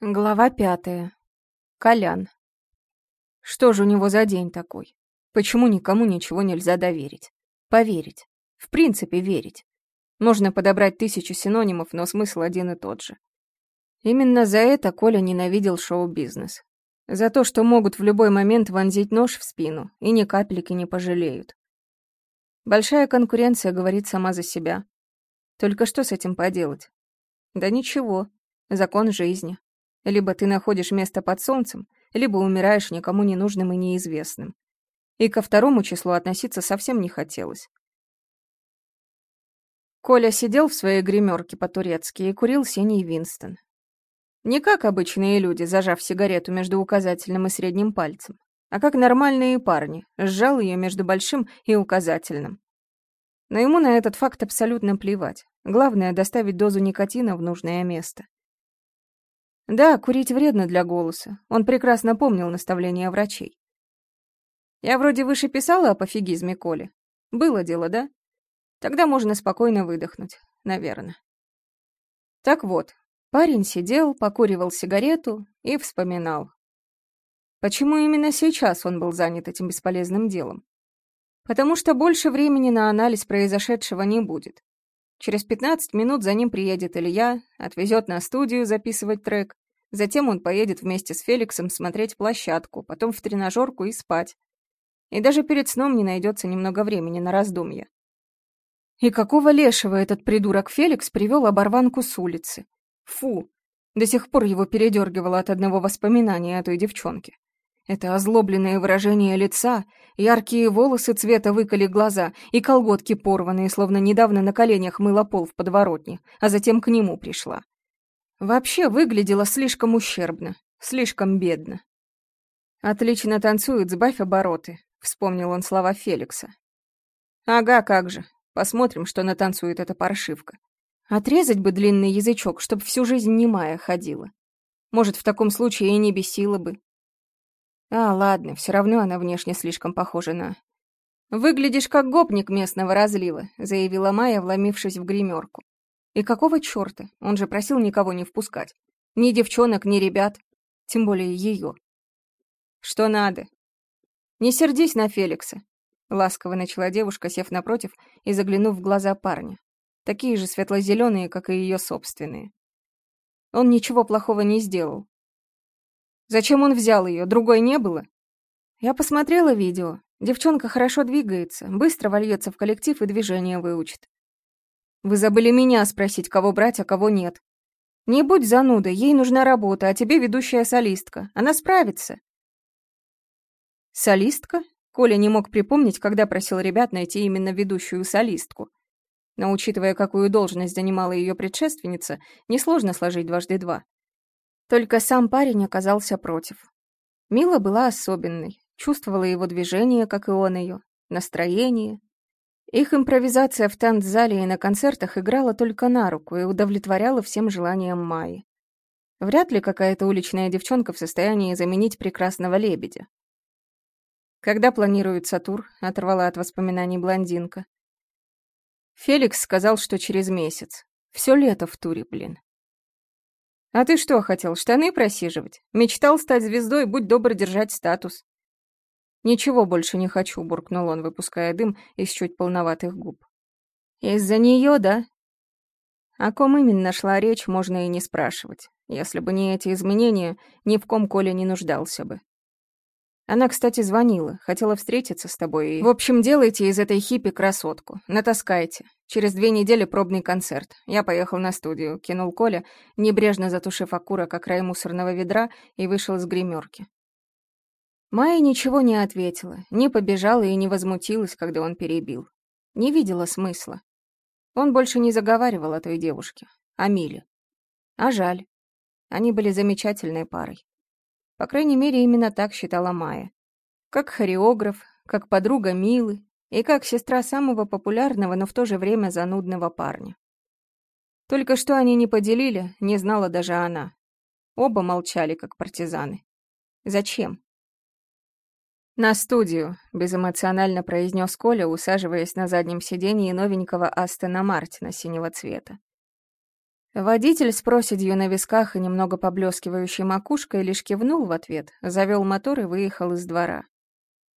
Глава пятая. Колян. Что же у него за день такой? Почему никому ничего нельзя доверить? Поверить. В принципе, верить. Можно подобрать тысячу синонимов, но смысл один и тот же. Именно за это Коля ненавидел шоу-бизнес. За то, что могут в любой момент вонзить нож в спину и ни капельки не пожалеют. Большая конкуренция говорит сама за себя. Только что с этим поделать? Да ничего. Закон жизни. Либо ты находишь место под солнцем, либо умираешь никому не нужным и неизвестным. И ко второму числу относиться совсем не хотелось. Коля сидел в своей гримерке по-турецки и курил синий Винстон. Не как обычные люди, зажав сигарету между указательным и средним пальцем, а как нормальные парни, сжал ее между большим и указательным. Но ему на этот факт абсолютно плевать. Главное — доставить дозу никотина в нужное место. Да, курить вредно для голоса. Он прекрасно помнил наставления врачей. Я вроде выше писала о пофигизме Коли. Было дело, да? Тогда можно спокойно выдохнуть, наверное. Так вот, парень сидел, покуривал сигарету и вспоминал. Почему именно сейчас он был занят этим бесполезным делом? Потому что больше времени на анализ произошедшего не будет. Через 15 минут за ним приедет Илья, отвезет на студию записывать трек. Затем он поедет вместе с Феликсом смотреть площадку, потом в тренажерку и спать. И даже перед сном не найдется немного времени на раздумья. И какого лешего этот придурок Феликс привел оборванку с улицы? Фу! До сих пор его передергивало от одного воспоминания о той девчонке. Это озлобленное выражение лица, яркие волосы цвета выколи глаза и колготки порванные, словно недавно на коленях мыла пол в подворотне, а затем к нему пришла. Вообще выглядела слишком ущербно, слишком бедно. «Отлично танцует, сбавь обороты», — вспомнил он слова Феликса. «Ага, как же. Посмотрим, что натанцует эта паршивка. Отрезать бы длинный язычок, чтоб всю жизнь немая ходила. Может, в таком случае и не бесила бы, а, ладно, все равно она внешне слишком похожа на... «Выглядишь как гопник местного разлива», — заявила Майя, вломившись в гримерку. «И какого черта? Он же просил никого не впускать. Ни девчонок, ни ребят. Тем более ее». «Что надо?» «Не сердись на Феликса», — ласково начала девушка, сев напротив и заглянув в глаза парня. Такие же светло-зеленые, как и ее собственные. Он ничего плохого не сделал. Зачем он взял ее? Другой не было? Я посмотрела видео. Девчонка хорошо двигается, быстро вольется в коллектив и движение выучит. Вы забыли меня спросить, кого брать, а кого нет. Не будь занудой, ей нужна работа, а тебе ведущая солистка. Она справится. Солистка? Коля не мог припомнить, когда просил ребят найти именно ведущую солистку. Но учитывая, какую должность занимала ее предшественница, несложно сложить дважды два. Только сам парень оказался против. Мила была особенной, чувствовала его движение, как и он ее, настроение. Их импровизация в танцзале и на концертах играла только на руку и удовлетворяла всем желаниям Майи. Вряд ли какая-то уличная девчонка в состоянии заменить прекрасного лебедя. «Когда планируется тур?» — оторвала от воспоминаний блондинка. Феликс сказал, что через месяц. Все лето в туре, блин. «А ты что хотел, штаны просиживать? Мечтал стать звездой, будь добр держать статус». «Ничего больше не хочу», — буркнул он, выпуская дым из чуть полноватых губ. «Из-за нее, да?» О ком именно шла речь, можно и не спрашивать. Если бы не эти изменения, ни в ком Коля не нуждался бы. Она, кстати, звонила, хотела встретиться с тобой и... В общем, делайте из этой хиппи красотку, натаскайте. Через две недели пробный концерт. Я поехал на студию, кинул Коля, небрежно затушив окурок о край мусорного ведра и вышел с гримерки. Майя ничего не ответила, не побежала и не возмутилась, когда он перебил. Не видела смысла. Он больше не заговаривал о той девушке, о Миле. А жаль. Они были замечательной парой. По крайней мере, именно так считала Майя. Как хореограф, как подруга Милы и как сестра самого популярного, но в то же время занудного парня. Только что они не поделили, не знала даже она. Оба молчали, как партизаны. Зачем? «На студию», — безэмоционально произнес Коля, усаживаясь на заднем сиденье новенького Астона Мартина синего цвета. Водитель с проседью на висках и немного поблескивающей макушкой лишь кивнул в ответ, завел мотор и выехал из двора.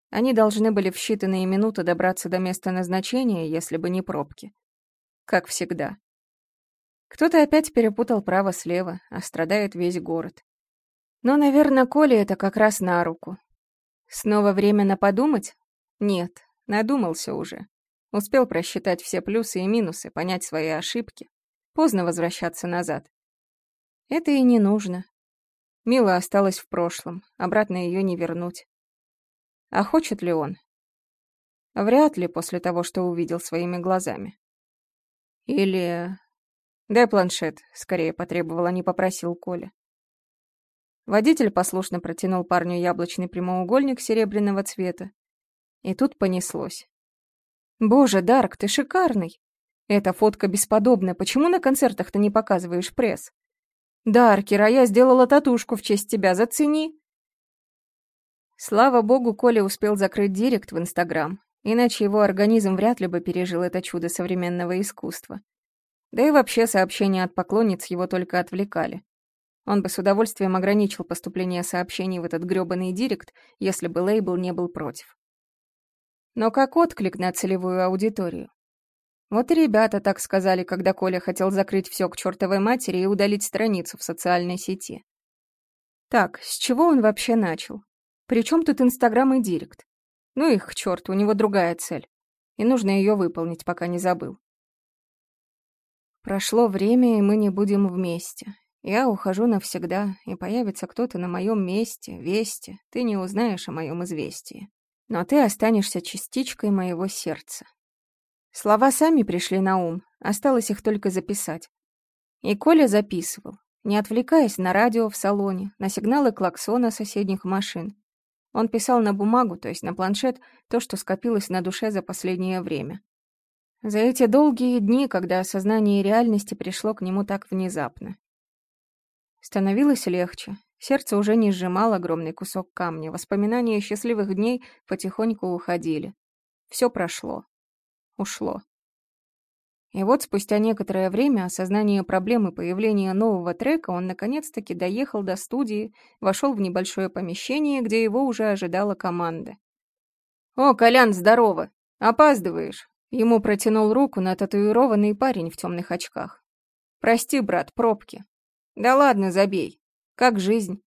Они должны были в считанные минуты добраться до места назначения, если бы не пробки. Как всегда. Кто-то опять перепутал право-слева, а страдает весь город. Но, наверное, Коле это как раз на руку. Снова временно подумать? Нет, надумался уже. Успел просчитать все плюсы и минусы, понять свои ошибки. Поздно возвращаться назад. Это и не нужно. Мила осталась в прошлом, обратно ее не вернуть. А хочет ли он? Вряд ли после того, что увидел своими глазами. Или... Дай планшет, скорее потребовал, а не попросил Коля. Водитель послушно протянул парню яблочный прямоугольник серебряного цвета. И тут понеслось. «Боже, Дарк, ты шикарный! Эта фотка бесподобна. Почему на концертах ты не показываешь пресс? Даркер, а я сделала татушку в честь тебя. Зацени. Слава богу, Коля успел закрыть директ в Инстаграм, иначе его организм вряд ли бы пережил это чудо современного искусства. Да и вообще сообщения от поклонниц его только отвлекали. Он бы с удовольствием ограничил поступление сообщений в этот грёбаный директ, если бы лейбл не был против. Но как отклик на целевую аудиторию? Вот и ребята так сказали, когда Коля хотел закрыть все к чертовой матери и удалить страницу в социальной сети. Так, с чего он вообще начал? Причем тут Инстаграм и Директ? Ну их к черту, у него другая цель. И нужно ее выполнить, пока не забыл. Прошло время, и мы не будем вместе. Я ухожу навсегда, и появится кто-то на моем месте, вести. Ты не узнаешь о моем известии. Но ты останешься частичкой моего сердца. Слова сами пришли на ум, осталось их только записать. И Коля записывал, не отвлекаясь на радио в салоне, на сигналы клаксона соседних машин. Он писал на бумагу, то есть на планшет, то, что скопилось на душе за последнее время. За эти долгие дни, когда осознание реальности пришло к нему так внезапно. Становилось легче. Сердце уже не сжимало огромный кусок камня. Воспоминания счастливых дней потихоньку уходили. Все прошло ушло. И вот спустя некоторое время осознание проблемы появления нового трека он наконец-таки доехал до студии, вошел в небольшое помещение, где его уже ожидала команда. «О, Колян, здорово! Опаздываешь!» Ему протянул руку на татуированный парень в темных очках. «Прости, брат, пробки». «Да ладно, забей. Как жизнь?»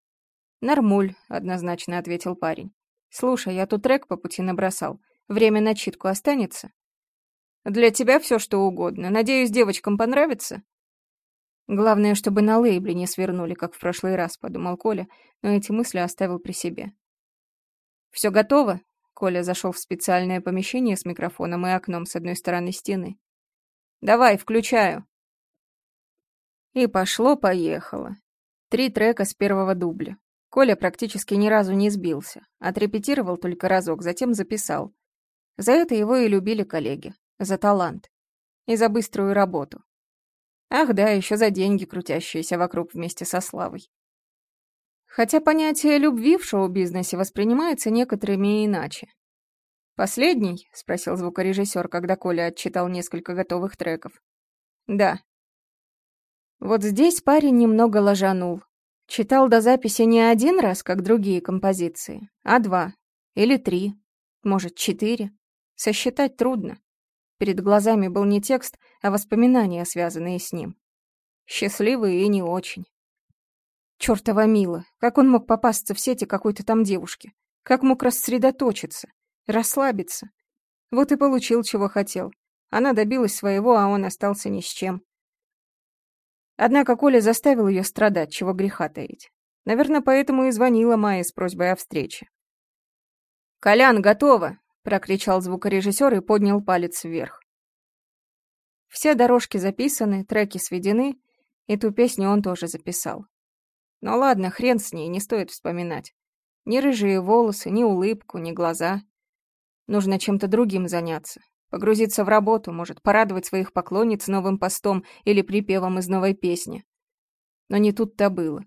«Нормуль», — однозначно ответил парень. «Слушай, я тут трек по пути набросал. Время на читку останется?» Для тебя все что угодно. Надеюсь, девочкам понравится?» «Главное, чтобы на лейбле не свернули, как в прошлый раз», — подумал Коля, но эти мысли оставил при себе. «Все готово?» — Коля зашел в специальное помещение с микрофоном и окном с одной стороны стены. «Давай, включаю». И пошло-поехало. Три трека с первого дубля. Коля практически ни разу не сбился. Отрепетировал только разок, затем записал. За это его и любили коллеги. За талант. И за быструю работу. Ах да, еще за деньги, крутящиеся вокруг вместе со славой. Хотя понятие любви в шоу-бизнесе воспринимается некоторыми иначе. «Последний?» — спросил звукорежиссер, когда Коля отчитал несколько готовых треков. «Да». Вот здесь парень немного ложанул. Читал до записи не один раз, как другие композиции, а два. Или три. Может, четыре. Сосчитать трудно. Перед глазами был не текст, а воспоминания, связанные с ним. Счастливые и не очень. Чёртова Мила, как он мог попасться в сети какой-то там девушки? Как мог рассредоточиться, расслабиться? Вот и получил, чего хотел. Она добилась своего, а он остался ни с чем. Однако Коля заставил ее страдать, чего греха таить. Наверное, поэтому и звонила Майя с просьбой о встрече. «Колян, готово!» — прокричал звукорежиссер и поднял палец вверх. Все дорожки записаны, треки сведены, и ту песню он тоже записал. Но ладно, хрен с ней, не стоит вспоминать. Ни рыжие волосы, ни улыбку, ни глаза. Нужно чем-то другим заняться. Погрузиться в работу, может, порадовать своих поклонниц новым постом или припевом из новой песни. Но не тут-то было.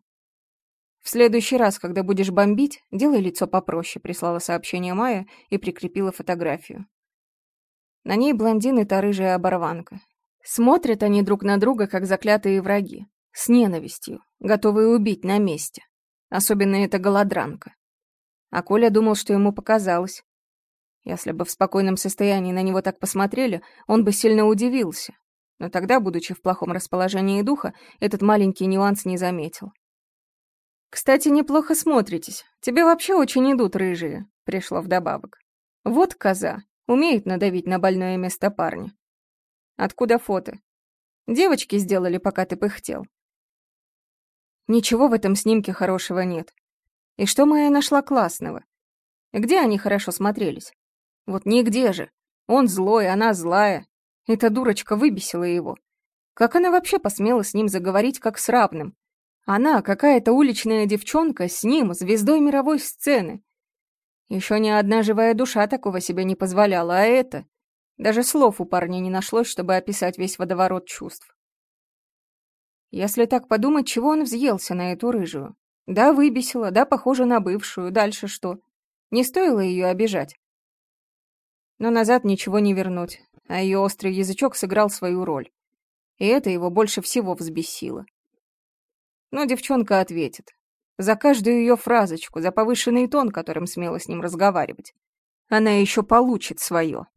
«В следующий раз, когда будешь бомбить, делай лицо попроще», — прислала сообщение Майя и прикрепила фотографию. На ней блондин и та рыжая оборванка. Смотрят они друг на друга, как заклятые враги, с ненавистью, готовые убить на месте. Особенно эта голодранка. А Коля думал, что ему показалось. Если бы в спокойном состоянии на него так посмотрели, он бы сильно удивился. Но тогда, будучи в плохом расположении духа, этот маленький нюанс не заметил. «Кстати, неплохо смотритесь. Тебе вообще очень идут рыжие», — пришло вдобавок. «Вот коза. Умеет надавить на больное место парня. Откуда фото? Девочки сделали, пока ты пыхтел. Ничего в этом снимке хорошего нет. И что моя нашла классного? Где они хорошо смотрелись? Вот нигде же. Он злой, она злая. Эта дурочка выбесила его. Как она вообще посмела с ним заговорить, как с равным? Она, какая-то уличная девчонка, с ним, звездой мировой сцены. Еще ни одна живая душа такого себе не позволяла, а это... Даже слов у парня не нашлось, чтобы описать весь водоворот чувств. Если так подумать, чего он взъелся на эту рыжую? Да, выбесила, да, похожа на бывшую, дальше что? Не стоило ее обижать. Но назад ничего не вернуть, а ее острый язычок сыграл свою роль. И это его больше всего взбесило. Но девчонка ответит. За каждую ее фразочку, за повышенный тон, которым смело с ним разговаривать. Она еще получит свое.